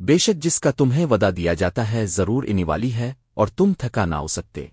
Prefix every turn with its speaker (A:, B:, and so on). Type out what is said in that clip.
A: بے شک جس کا تمہیں ودا دیا جاتا ہے ضرور انی والی ہے اور تم تھکا نہ ہو سکتے۔